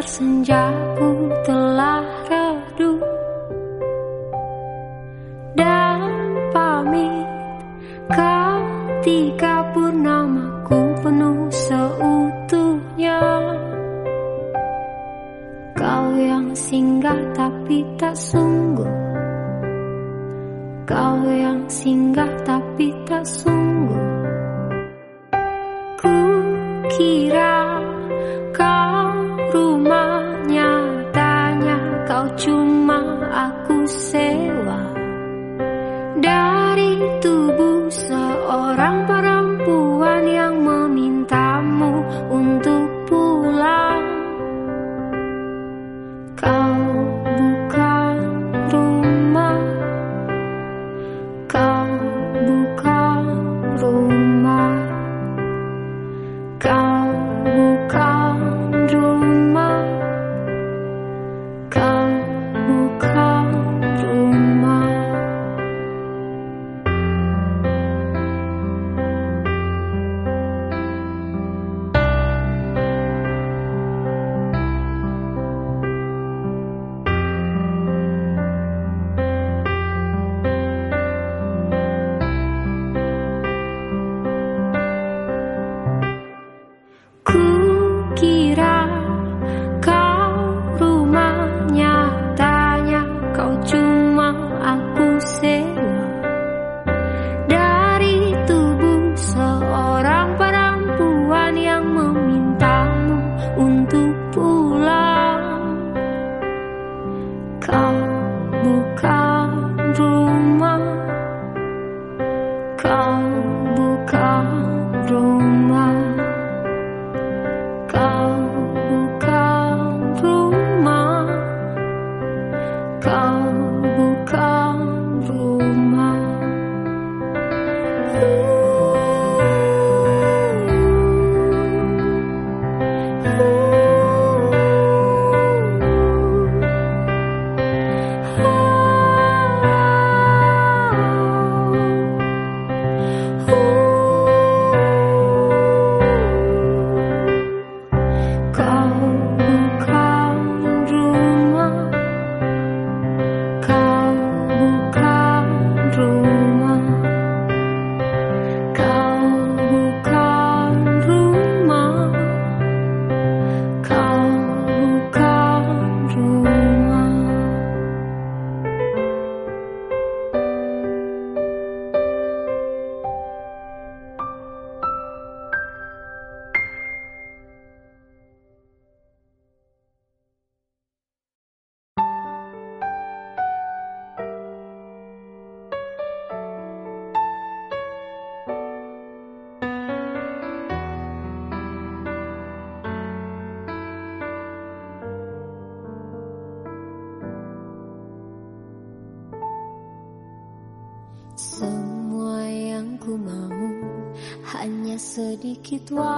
Senja senjaku telah redup dan pamit ketika purnamaku penuh seutuhnya. Kau yang singgah tapi tak sungguh. Kau yang singgah tapi tak sungguh. toi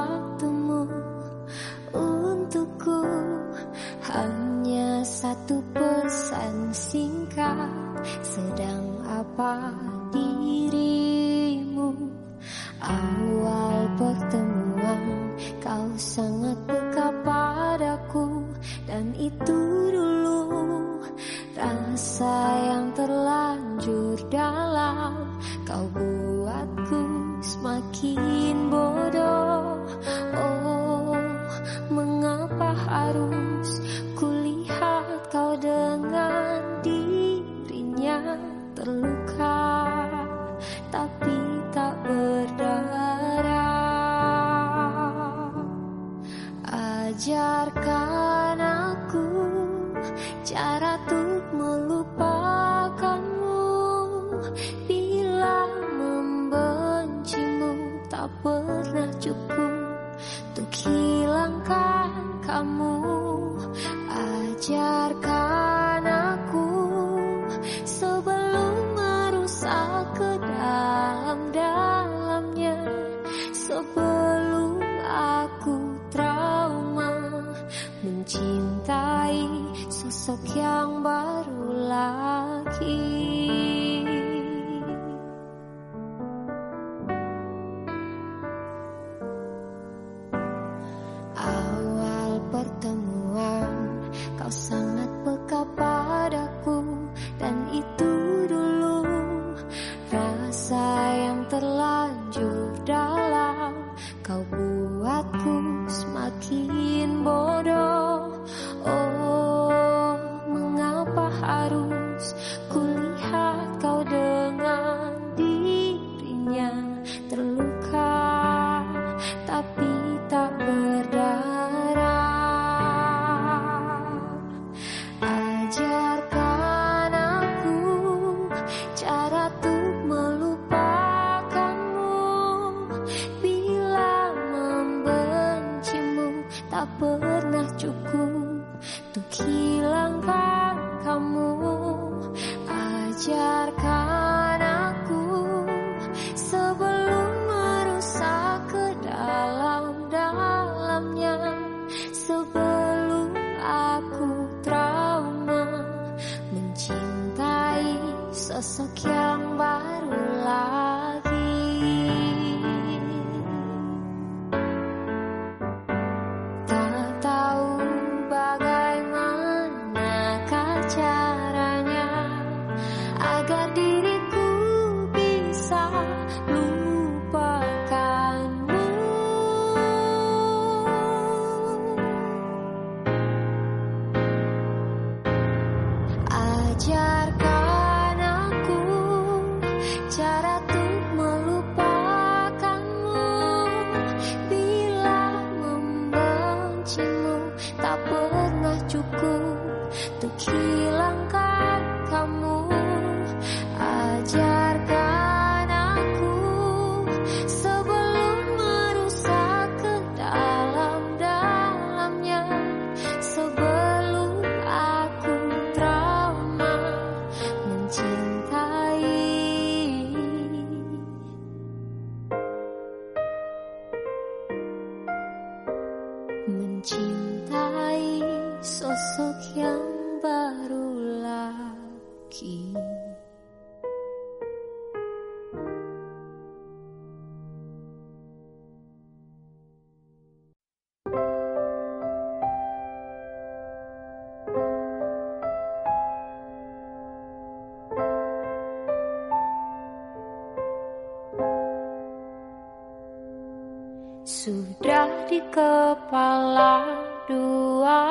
kepala dua.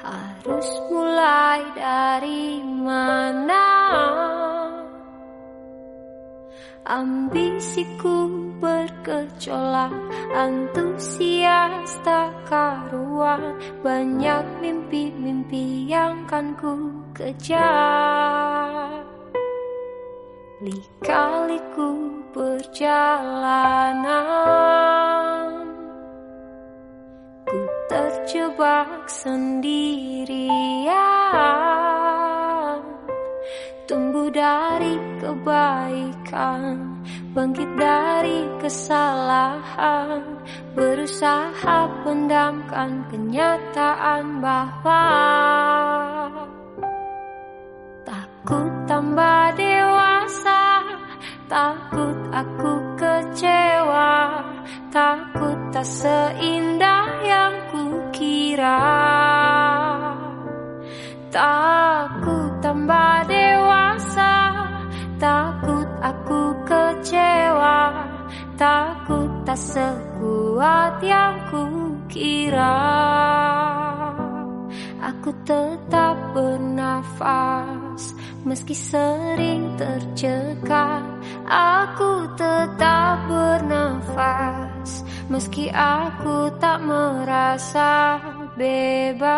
Harus mulai dari mana? Ambisiku berkecolak Antusias tak karuan. Banyak mimpi-mimpi yang kan ku kejar terjebak sendirian. Tumbuh dari kebaikan Bangkit dari kesalahan Berusaha pendamkan kenyataan bahwa Takut tambah dewasa Takut aku kecewa Takut tak seindah yang kukira. Takut tambah dewasa. Takut aku kecewa. Takut tak sekuat yang kukira. Aku tetap bernafas Meski sering tercekat Aku tetap bernafas. Meski aku tak merasa bebas.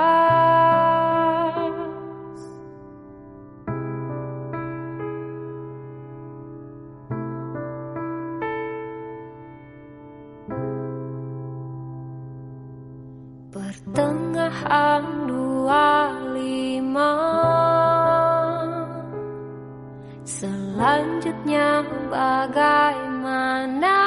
Pertengahan dua lima Selanjutnya bagaimana?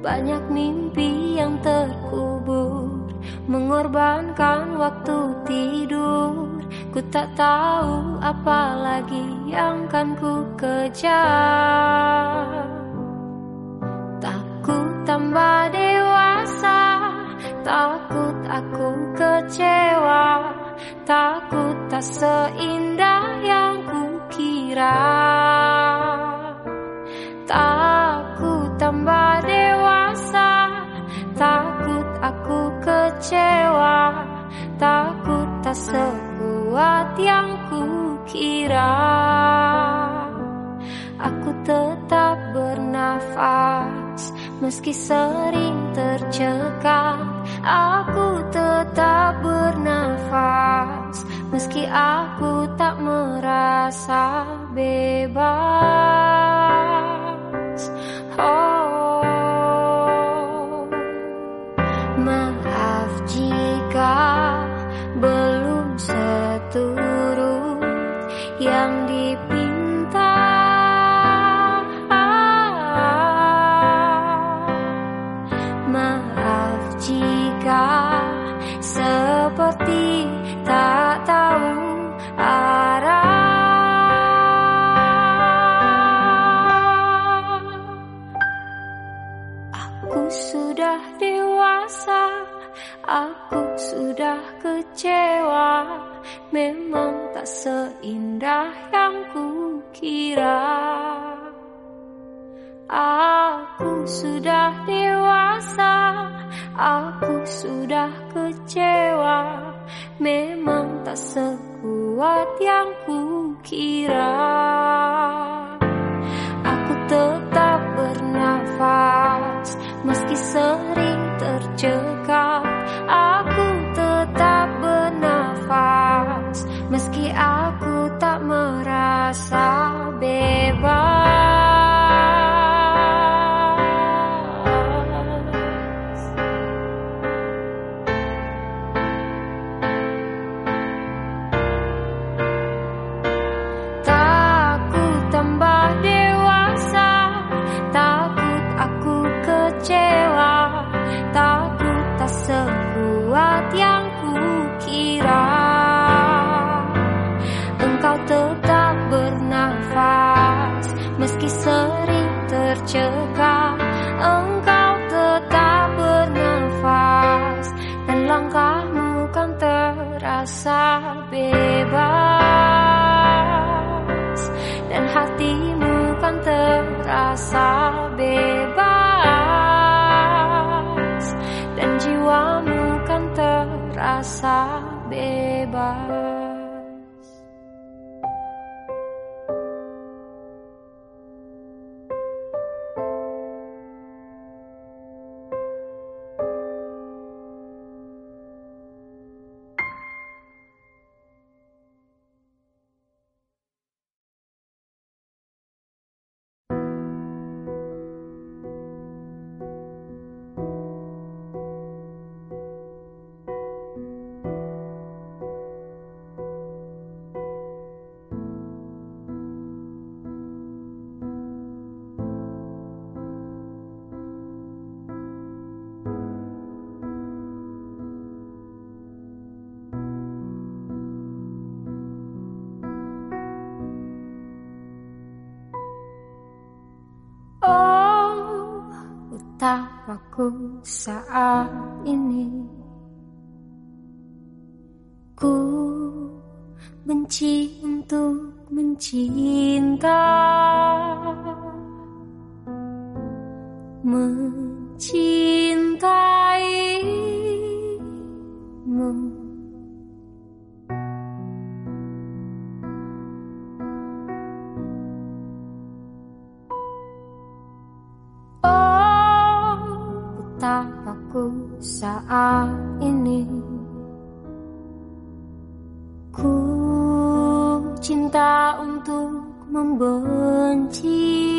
Banyak mimpi yang terkubur Mengorbankan waktu tidur. Ku tak tahu apa lagi yang kan ku kejar. Takut tambah dewasa Takut aku kecewa takut tak seindah yang kukira. Takut tambah dewasa. Takut aku kecewa. Takut tak sekuat yang kukira. Aku tetap bernafas. Meski sering tercekat Aku tetap bernafas. Meski aku tak merasa bebas. Oh Maaf jika belum seturut Aku sudah dewasa Aku sudah kecewa. Memang tak seindah yang kukira. Aku sudah dewasa Aku sudah kecewa. Memang tak sekuat yang kukira. Aku tetap bernafas Meski sering tercekat betapa saat ini saat ini. Ku cinta untuk membenci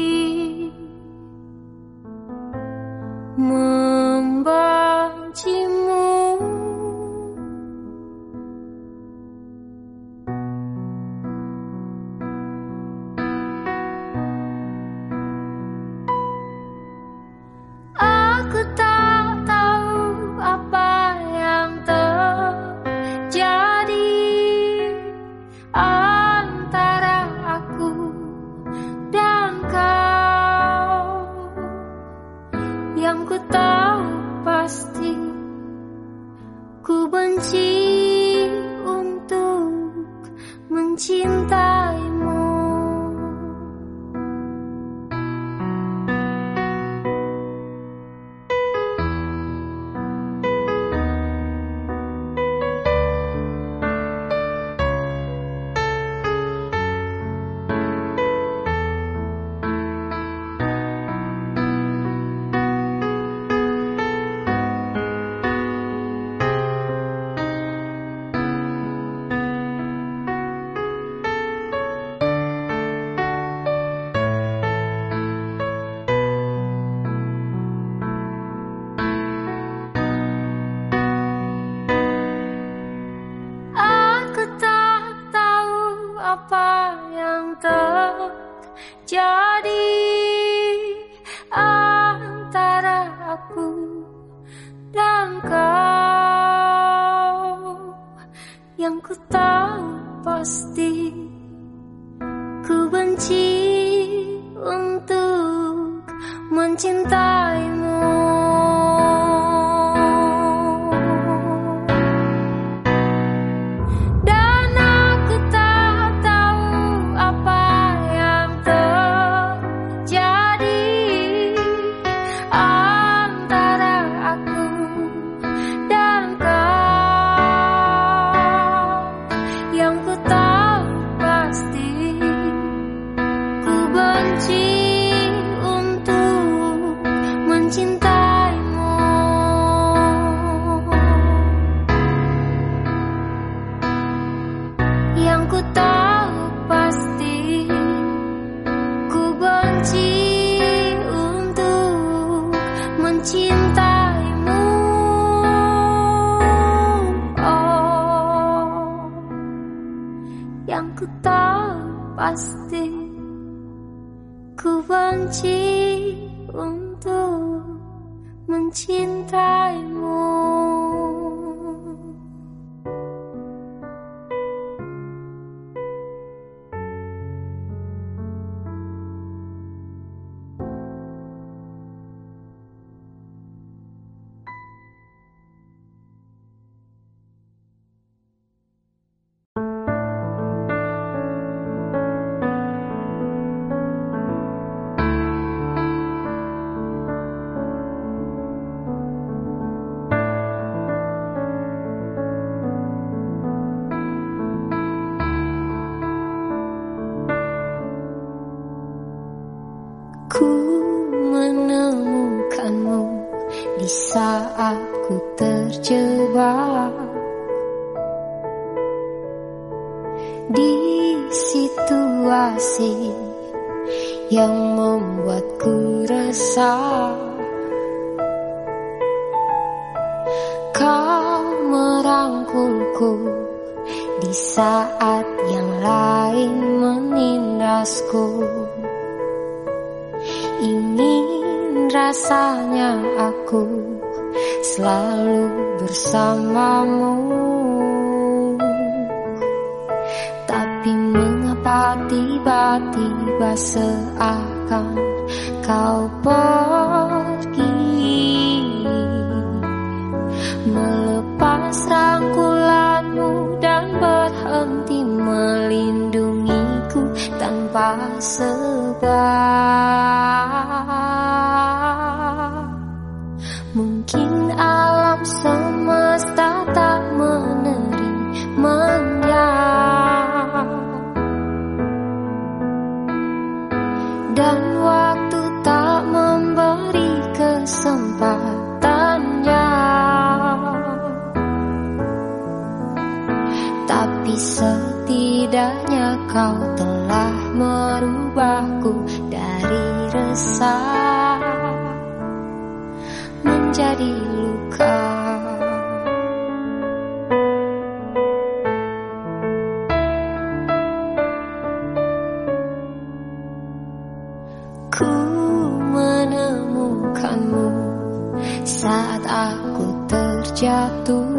saat aku terjatuh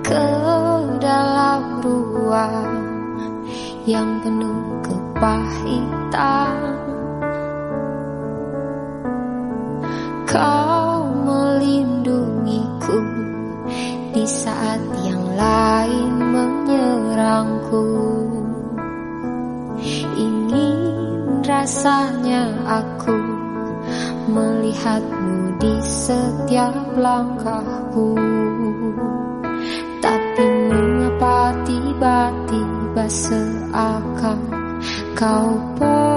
ke dalam ruang yang penuh kepahitan. Kau melindungiku di saat yang lain menyerangku. Ingin rasanya aku melihatmu di setiap langkahku. Tapi mengapa tiba-tiba seakan kau pergi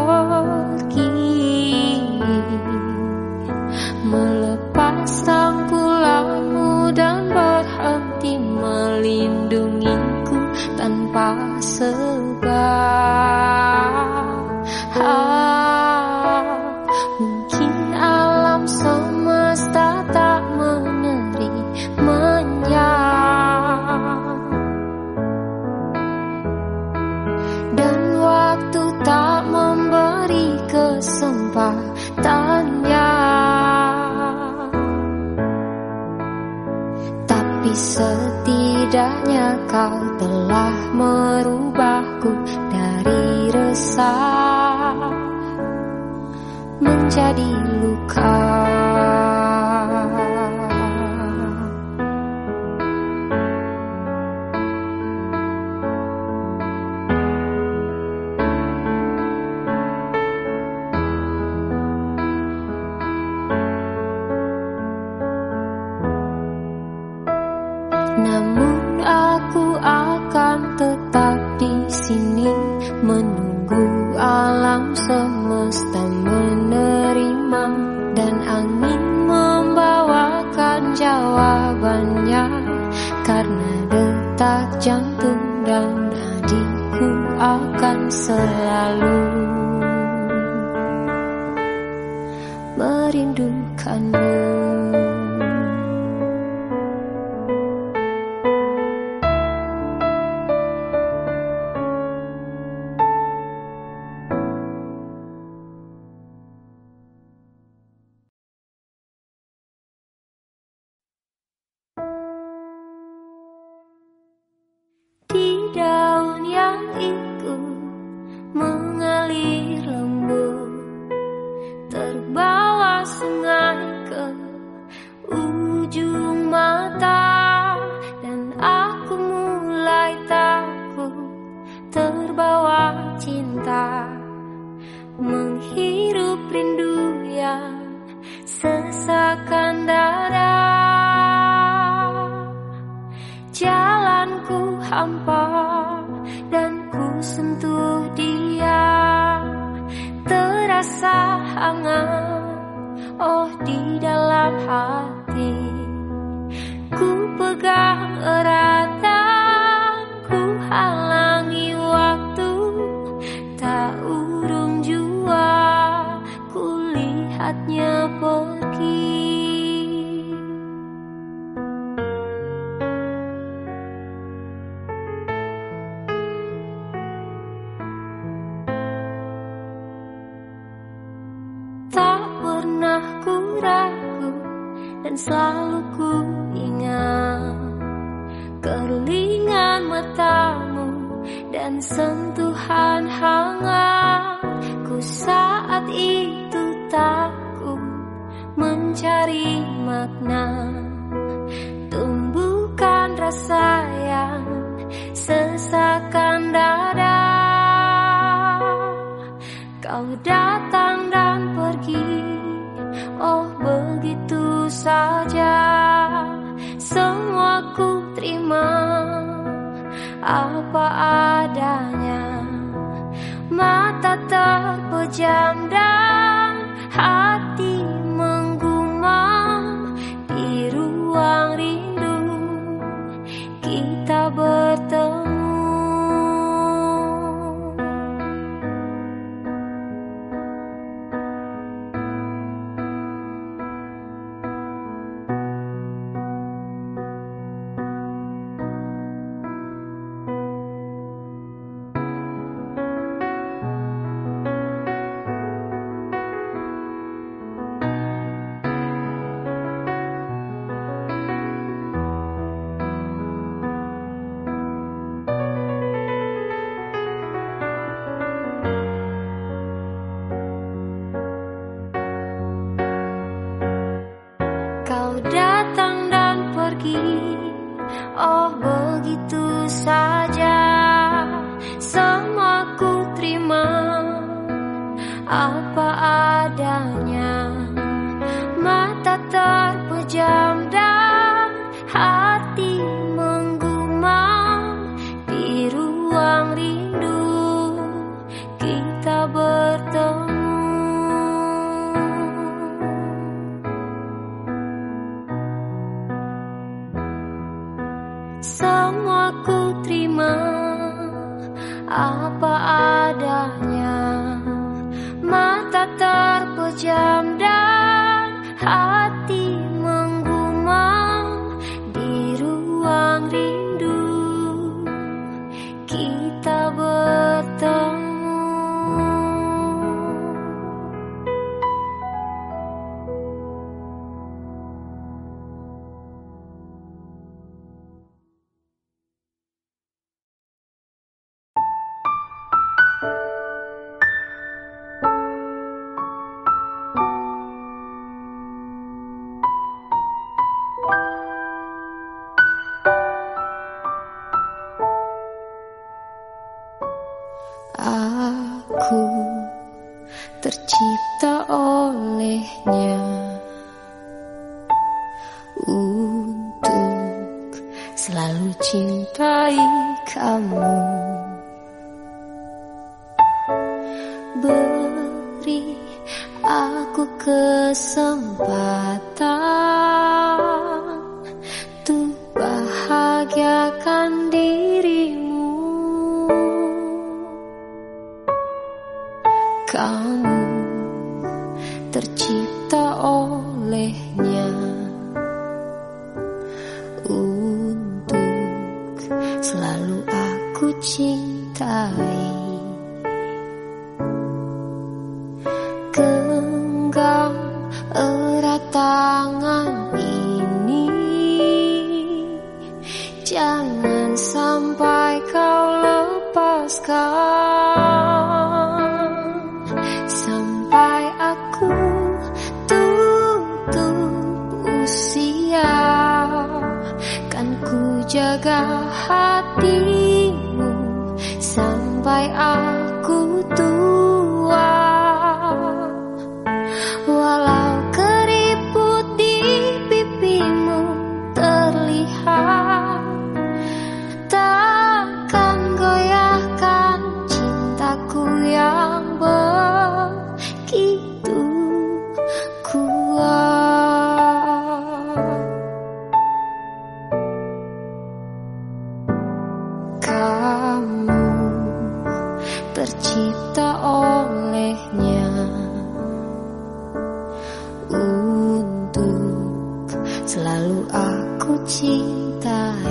selalu aku cintai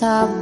sab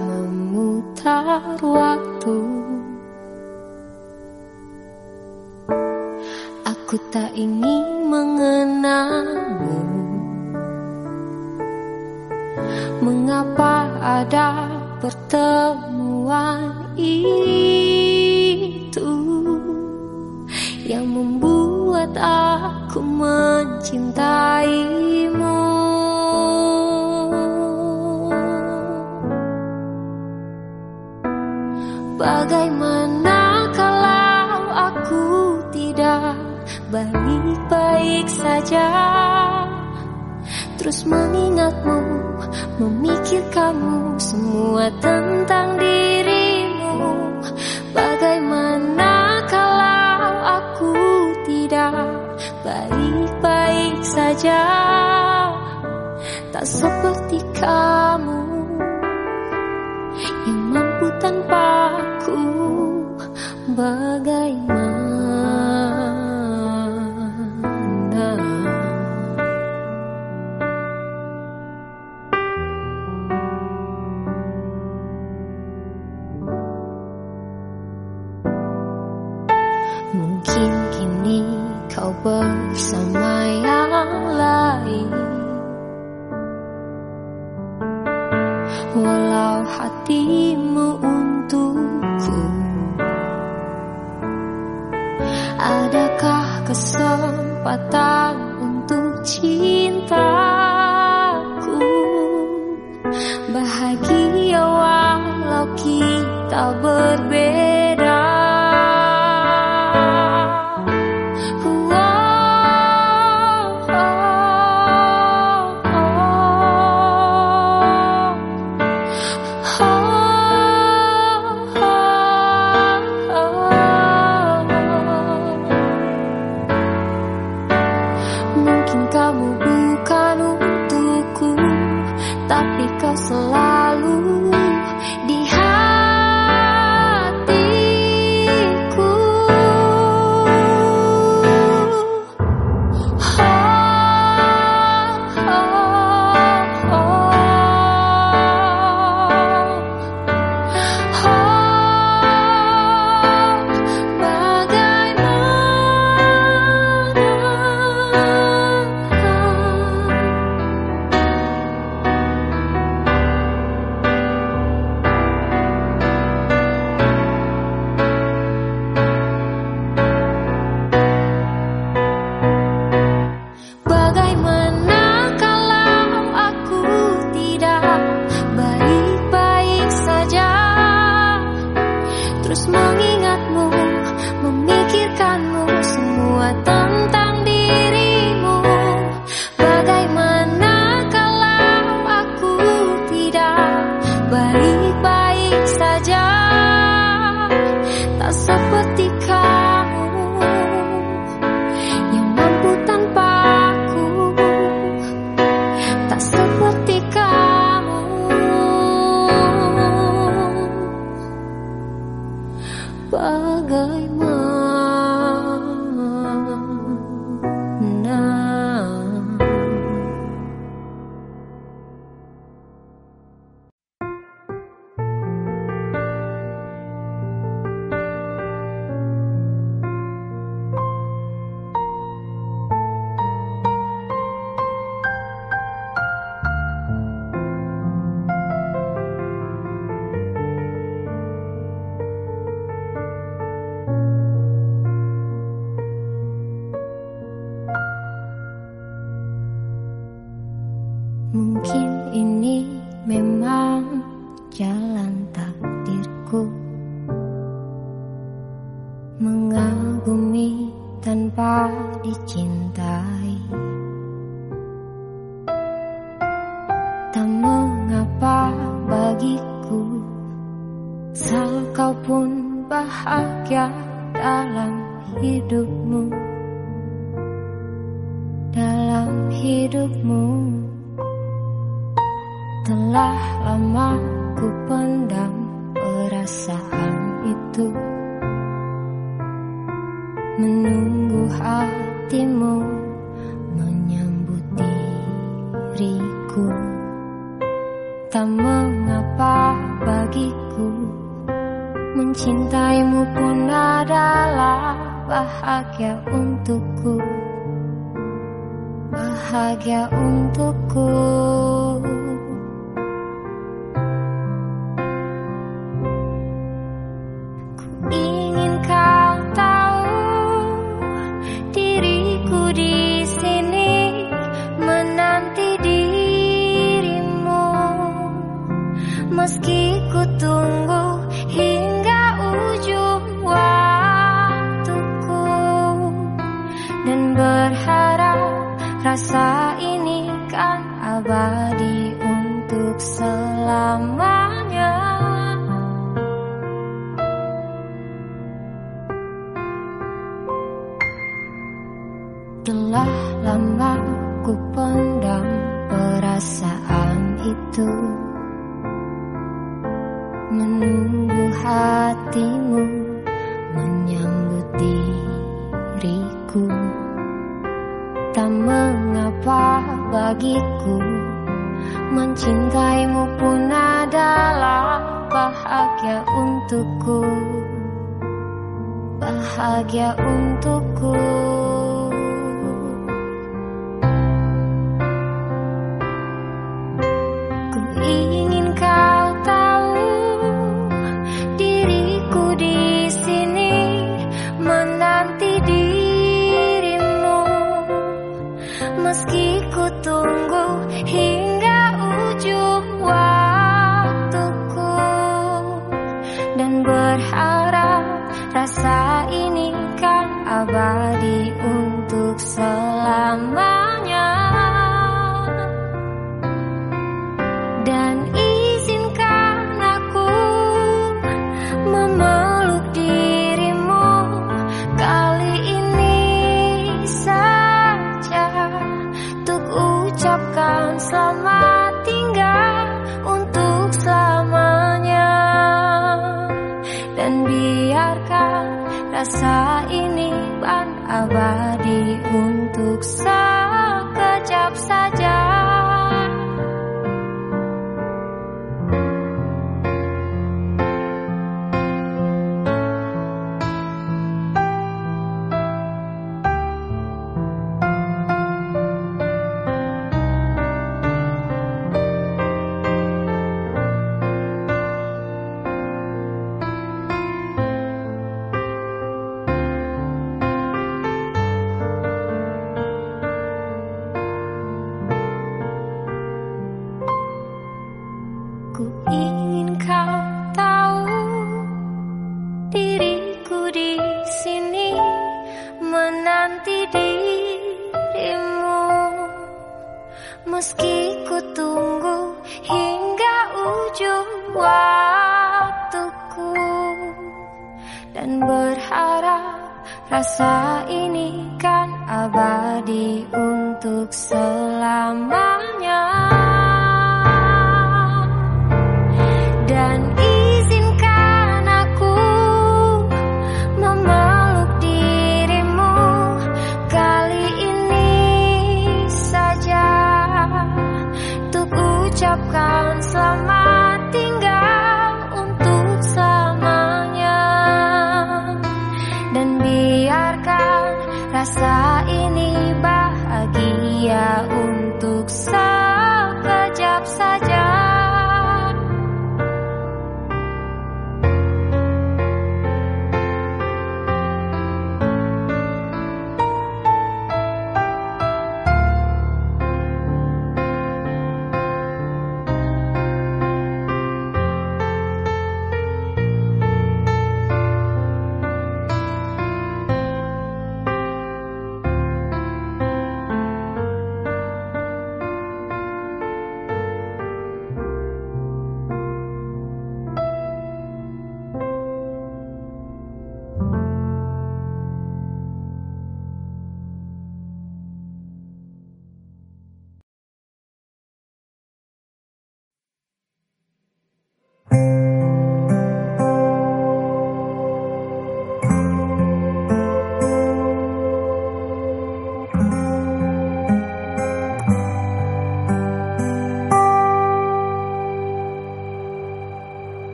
Mencintaimu pun adalah bahagia untukku. Bahagia untukku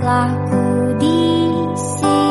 tempatlah ku di sini.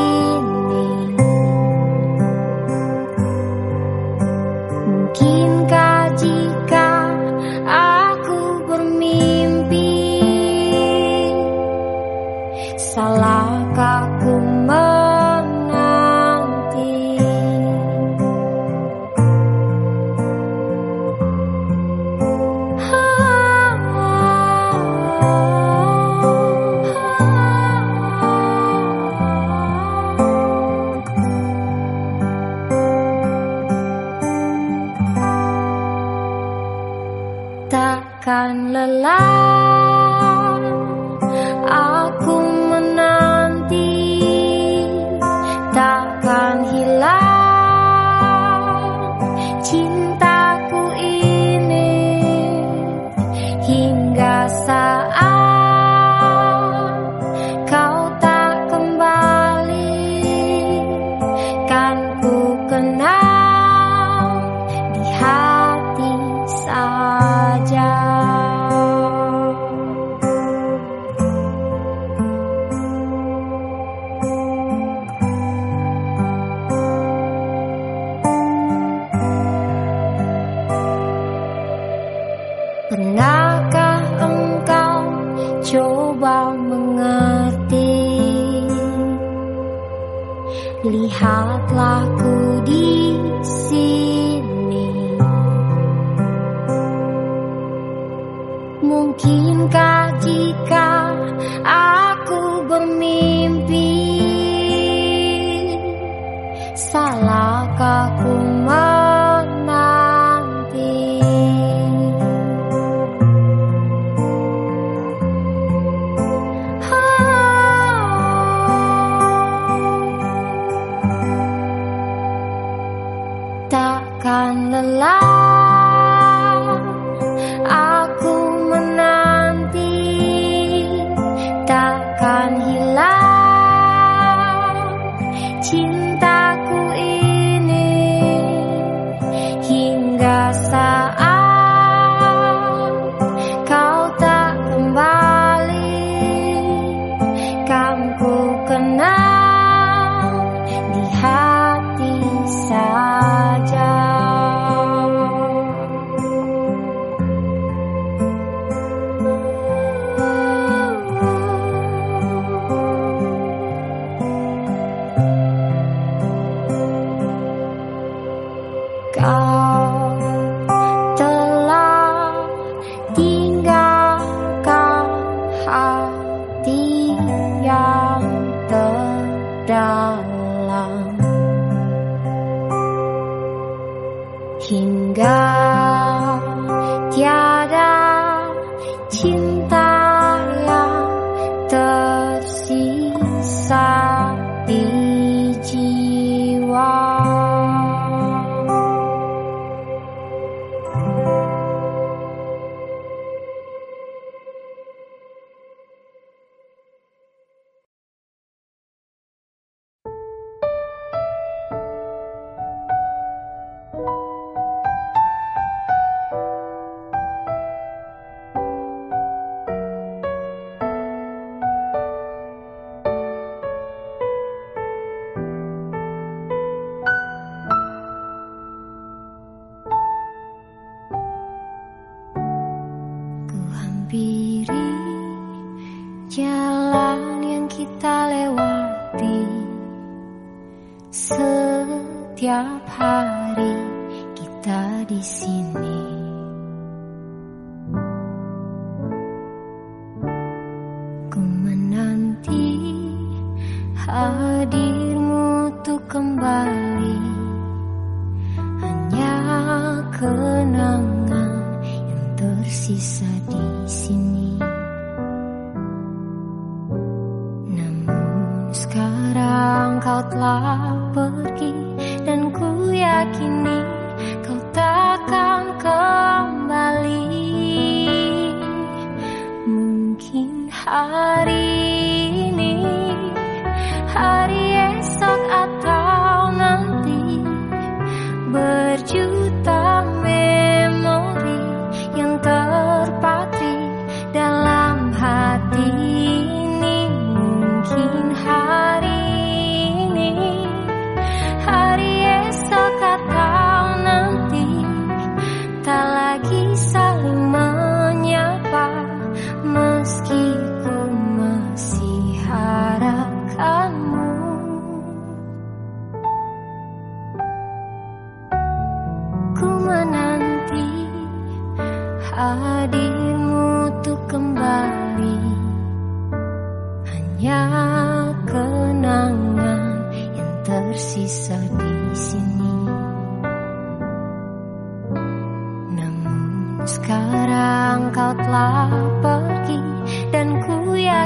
God.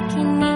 Cuma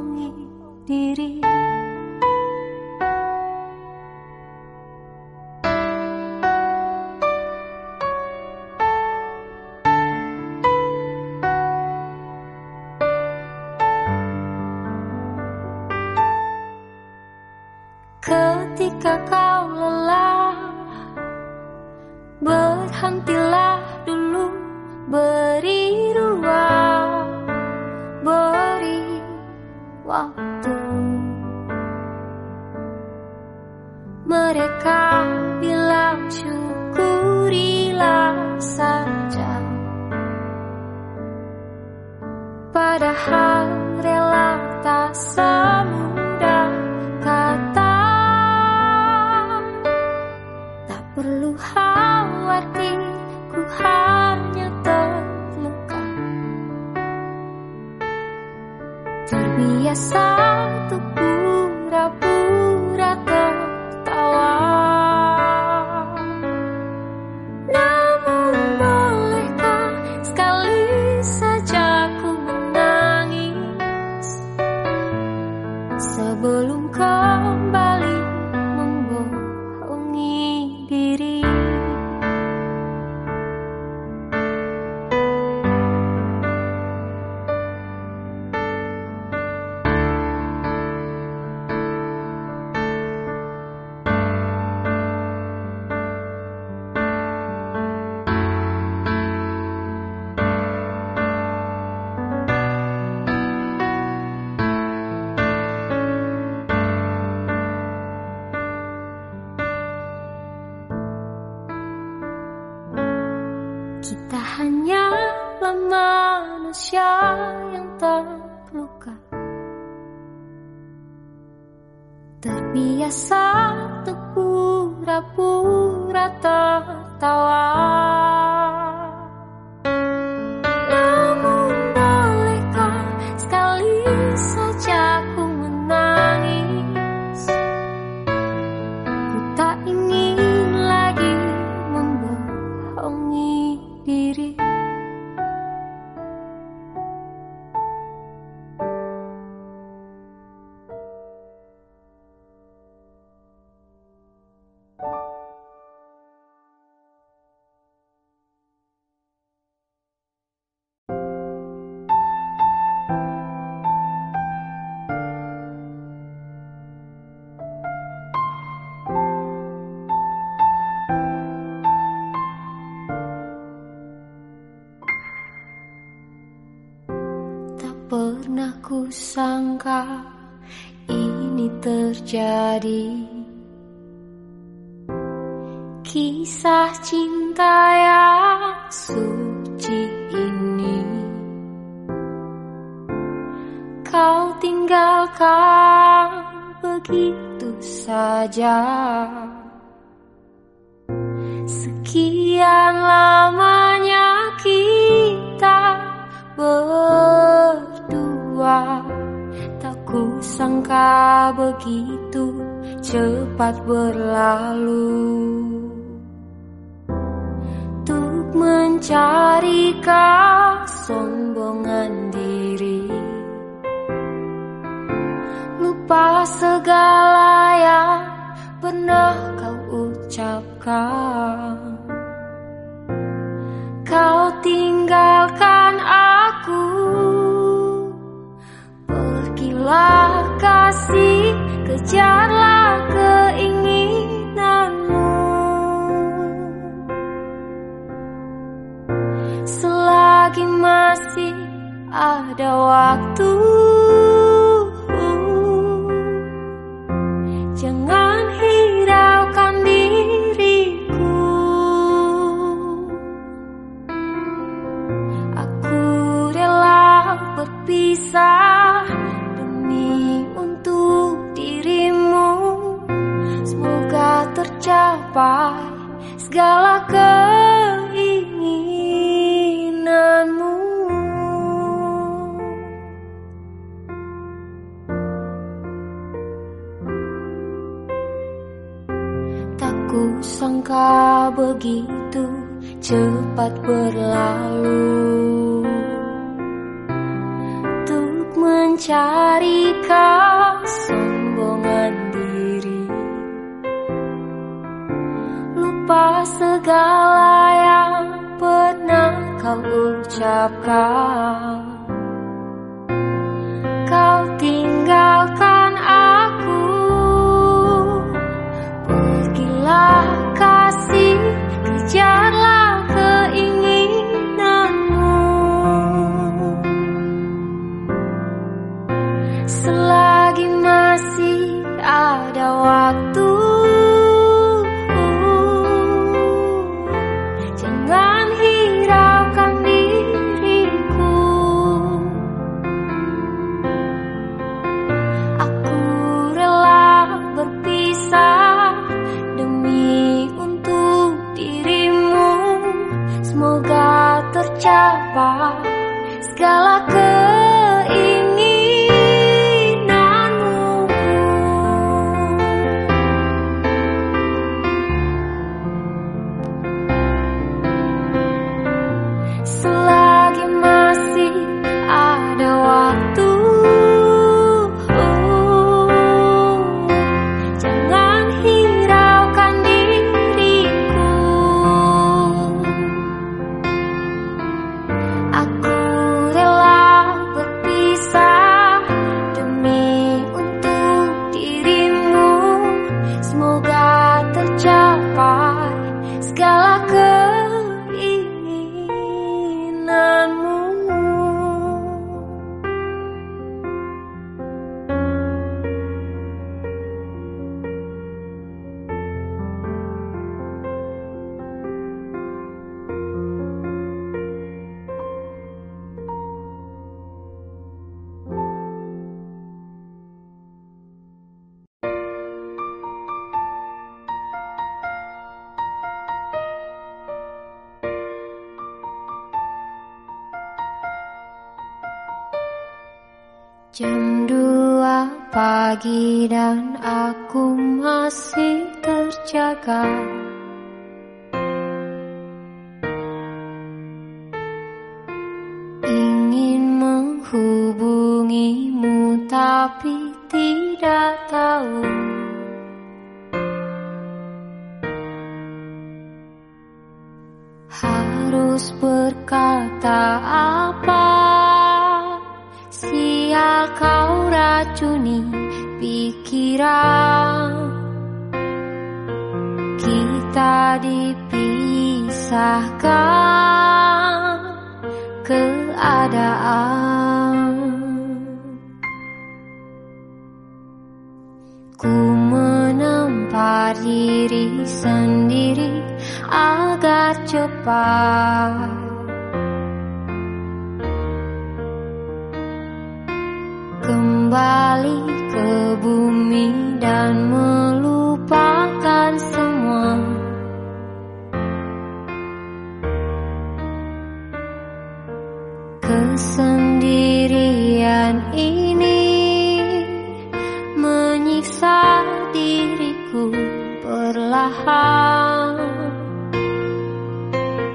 membohongi diri ku sangka ini terjadi. Kisah cinta yang suci ini. Kau tinggalkan begitu saja. Sekian lamanya kita berdua sangka begitu cepat berlalu. Untuk mencari kesombongan diri. Lupa segala yang pernah kau ucapkan. Kau tinggalkan aku. Pergilah kasih Kejarlah keinginanmu. Selagi masih ada waktu segala keinginanmu. Tak ku sangka begitu cepat berlalu. Untuk mencari kesombongan Lupa segala yang pernah kau ucapkan. Kau tinggalkan aku. Selagi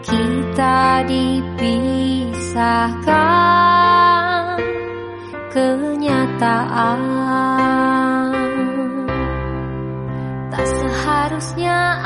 kita dipisahkan kenyataan. Tak seharusnya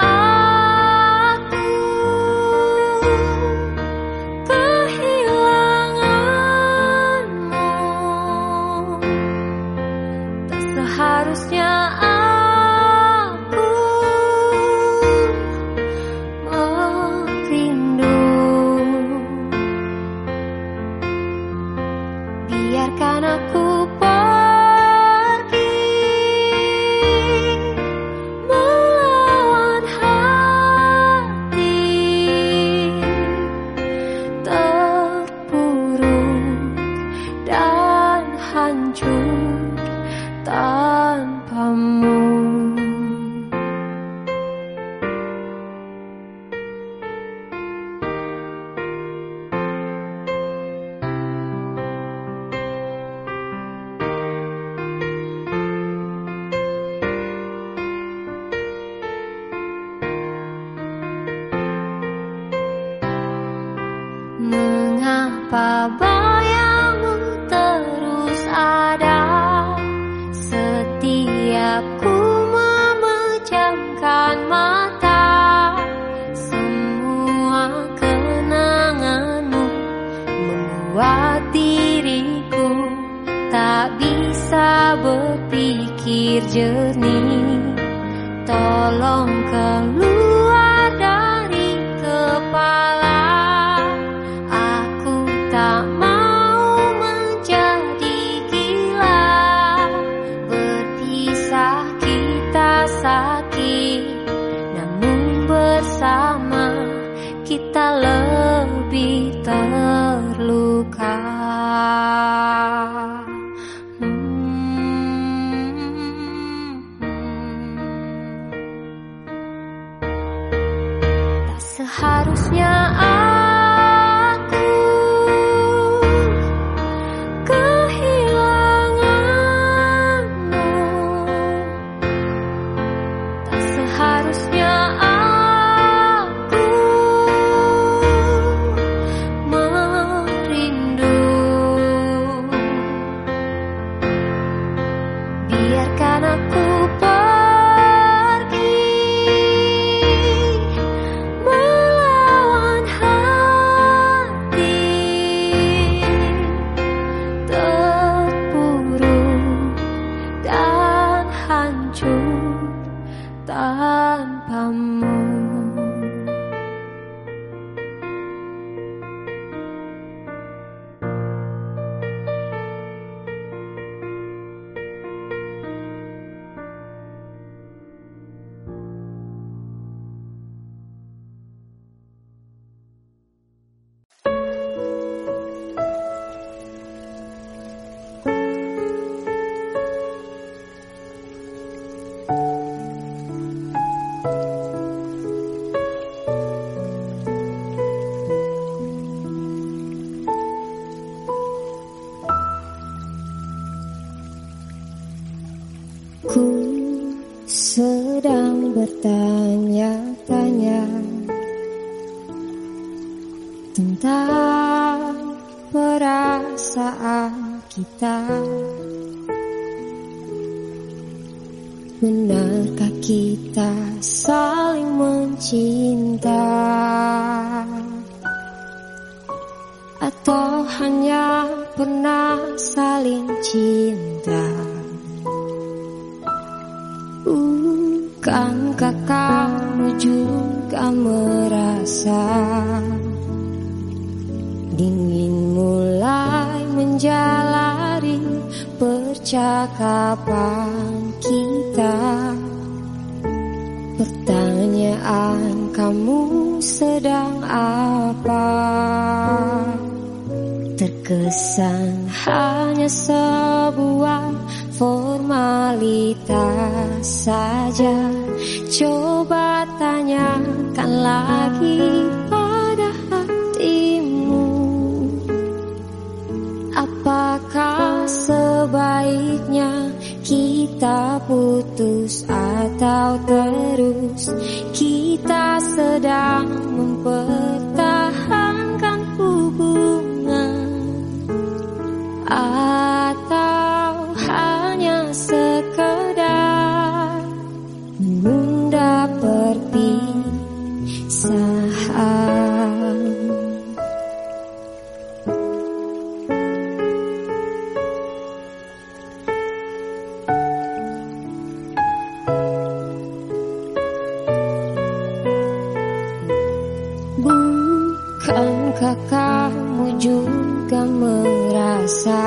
Bukankah merasa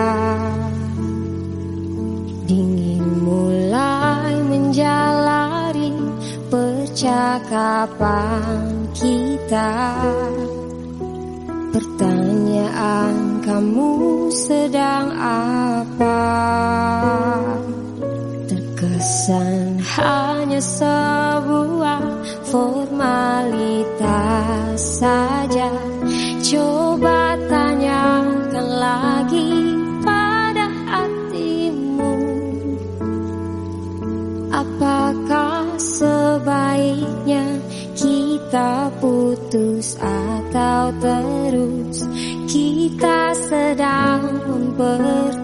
Dingin mulai menjalari Percakapan kita. Pertanyaan kamu sedang apa? Terkesan hanya sebuah formalitas saja. Coba lagi pada hatimu. Apakah sebaiknya kita putus atau terus? Kita sedang mempertahankan